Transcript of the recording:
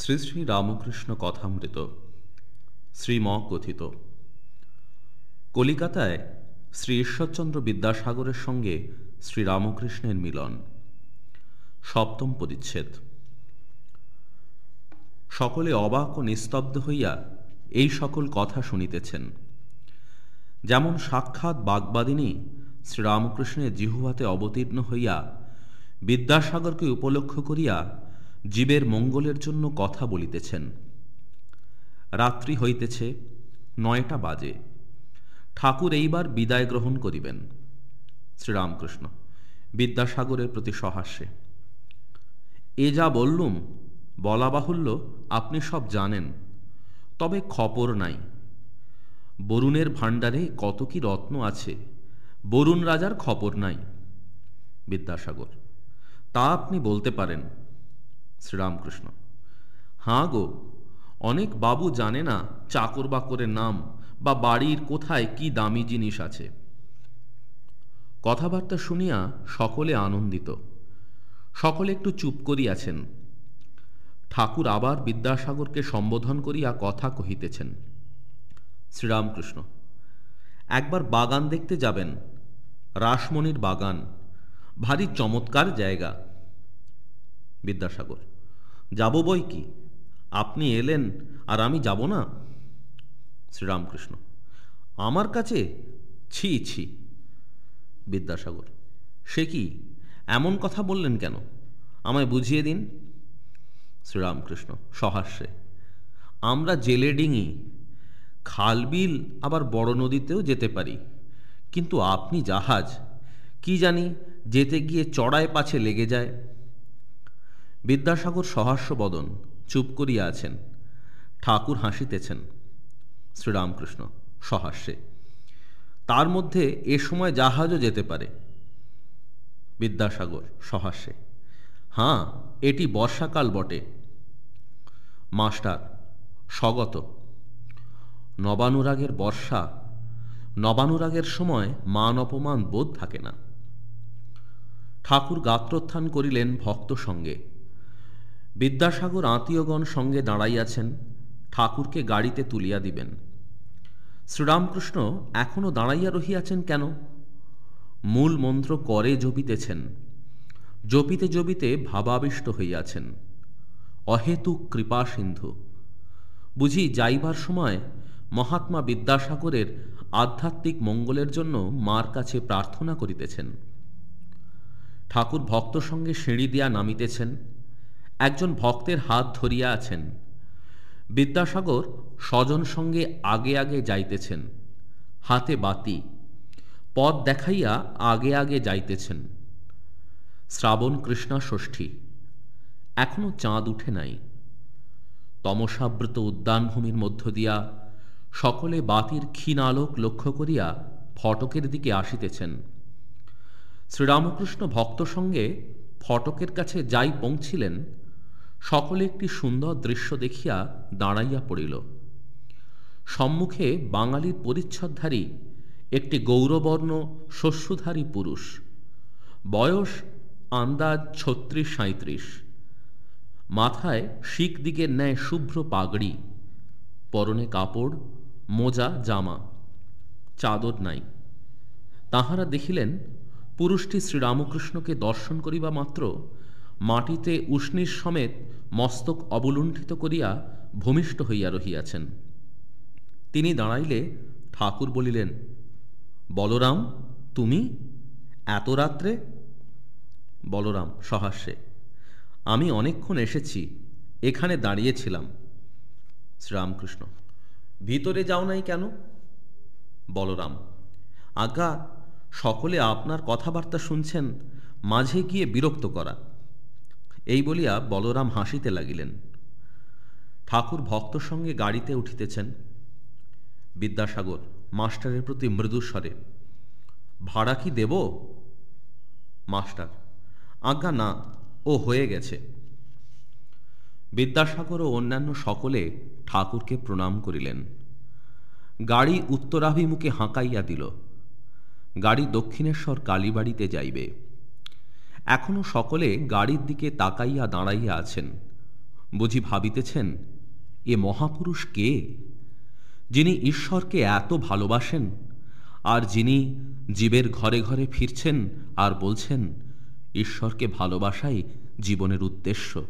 শ্রী শ্রী রামকৃষ্ণ কথামৃত শ্রীম কথিত। কলিকাতায় শ্রী ঈশ্বরচন্দ্র বিদ্যাসাগরের সঙ্গে শ্রী রামকৃষ্ণের মিলন। সপ্তম পরিচ্ছেদ সকলে অবাক ও নিস্তব্ধ হইয়া এই সকল কথা শুনিতেছেন। যেমন সাক্ষাৎ বাগবাদিনী শ্রীরামকৃষ্ণের জিহুয়াতে অবতীর্ণ হইয়া বিদ্যাসাগরকে উপলক্ষ করিয়া জীবের মঙ্গলের জন্য কথা বলিতেছেন। রাত্রি হইতেছে, নয়টা বাজে। ঠাকুর এইবার বিদায় গ্রহণ করিবেন। শ্রীরামকৃষ্ণ, বিদ্যাসাগরের প্রতি সহাস্যে। এ যা বললুম, বলা বাহুল্য আপনি সব জানেন, তবে খপর নাই। বরুণের ভাণ্ডারে কত কি রত্ন আছে, বরুণ রাজার খপর নাই। বিদ্যাসাগর, তা আপনি বলতে পারেন। শ্রীরামকৃষ্ণ। হাঁ গো, অনেক বাবু জানে না চাকর বাকরের নাম বা বাড়ির কোথায় কি দামি জিনিস আছে। কথাবার্তা শুনিয়া সকলে আনন্দিত। সকলে একটু চুপ করিয়াছেন। ঠাকুর আবার বিদ্যাসাগরকে সম্বোধন করিয়া কথা কহিতেছেন। শ্রীরামকৃষ্ণ, একবার বাগান দেখতে যাবেন। রাসমণির বাগান, ভারী চমৎকার জায়গা। বিদ্যাসাগর। যাব বই কি? আপনি এলেন আর আমি যাব না? শ্রীরামকৃষ্ণ। আমার কাছে ছি ছি। বিদ্যাসাগর। সে কি? এমন কথা বললেন কেন? আমায় বুঝিয়ে দিন। শ্রীরামকৃষ্ণ সহাস্যে। আমরা জেলে ডিঙি। খালবিল আবার বড় নদীতেও যেতে পারি। কিন্তু আপনি জাহাজ। কি জানি যেতে গিয়ে চড়ায় পাছে লেগে যায়। বিদ্যাসাগর সহাস্যবদন চুপ করিয়া আছেন। ঠাকুর হাসিতেছেন। শ্রীরামকৃষ্ণ সহাস্যে তার মধ্যে এ সময় জাহাজও যেতে পারে। বিদ্যাসাগর সহাস্যে হাঁ, এটি বর্ষাকাল বটে। মাস্টার, স্বগত। নবানুরাগের বর্ষা, নবানুরাগের সময় মান অপমান বোধ থাকে না। ঠাকুর গাত্রোত্থান করিলেন ভক্ত সঙ্গে। বিদ্যাসাগর আত্মীয়গণ সঙ্গে দাঁড়াইয়াছেন, ঠাকুরকে গাড়িতে তুলিয়া দিবেন। শ্রীরামকৃষ্ণ এখনও দাঁড়াইয়া রহিয়াছেন কেন? মূল মন্ত্র করে জপিতেছেন। জপিতে জপিতে ভাবাবিষ্ট হইয়াছেন। অহেতুক কৃপা সিন্ধু। বুঝি যাইবার সময় মহাত্মা বিদ্যাসাগরের আধ্যাত্মিক মঙ্গলের জন্য মার কাছে প্রার্থনা করিতেছেন। ঠাকুর ভক্ত সঙ্গে সিঁড়ি দিয়া নামিতেছেন। একজন ভক্তের হাত ধরিয়া আছেন। বিদ্যাসাগর স্বজন সঙ্গে আগে আগে যাইতেছেন, হাতে বাতি, পথ দেখাইয়া আগে আগে যাইতেছেন। শ্রাবণ কৃষ্ণা ষষ্ঠী, এখনও চাঁদ উঠে নাই। তমসাবৃত উদ্যানভূমির মধ্য দিয়া সকলে বাতির ক্ষীণ আলোক লক্ষ্য করিয়া ফটকের দিকে আসিতেছেন। শ্রীরামকৃষ্ণ ভক্ত সঙ্গে ফটকের কাছে যাই পৌঁছিলেন সকলে একটি সুন্দর দৃশ্য দেখিয়া দাঁড়াইয়া পড়িল। সম্মুখে বাঙালির পরিচ্ছদধারী একটি গৌরবর্ণ শস্যধারী পুরুষ। বয়স আন্দাজ ছত্রিশ সাঁত্রিশ মাথায় শিখ দিকের ন্যায় শুভ্র পাগড়ি, পরনে কাপড়, মোজা, জামা, চাদর নাই। তাহারা দেখিলেন, পুরুষটি শ্রীরামকৃষ্ণকে দর্শন করিবা মাত্র মাটিতে উষ্ণীর সমেত মস্তক অবলুণ্ঠিত করিয়া ভূমিষ্ঠ হইয়া রহিয়াছেন। তিনি দাঁড়াইলে ঠাকুর বলিলেন, বলরাম, তুমি? এত রাত্রে? বলরাম সহাস্যে, আমি অনেকক্ষণ এসেছি, এখানে দাঁড়িয়েছিলাম। শ্রীরামকৃষ্ণ, ভিতরে যাও নাই কেন? বলরাম, আজ্ঞা, সকলে আপনার কথাবার্তা শুনছেন, মাঝে গিয়ে বিরক্ত করা। এই বলিয়া বলরাম হাসিতে লাগিলেন। ঠাকুর ভক্ত সঙ্গে গাড়িতে উঠিতেছেন। বিদ্যাসাগর, মাস্টারের প্রতি মৃদুস্বরে, ভাড়া কি দেব? মাস্টার, আজ্ঞা না, ও হয়ে গেছে। বিদ্যাসাগর ও অন্যান্য সকলে ঠাকুরকে প্রণাম করিলেন। গাড়ি উত্তরাভিমুখে হাঁকাইয়া দিল। গাড়ি দক্ষিণেশ্বর কালীবাড়িতে যাইবে। এখনও সকলে গাড়ির দিকে তাকাইয়া দাঁড়াইয়া আছেন। বুঝি ভাবিতেছেন, এ মহাপুরুষ কে? যিনি ঈশ্বরকে এত ভালোবাসেন, আর যিনি জীবের ঘরে ঘরে ফিরছেন আর বলছেন, ঈশ্বরকে ভালোবাসাই জীবনের উদ্দেশ্য।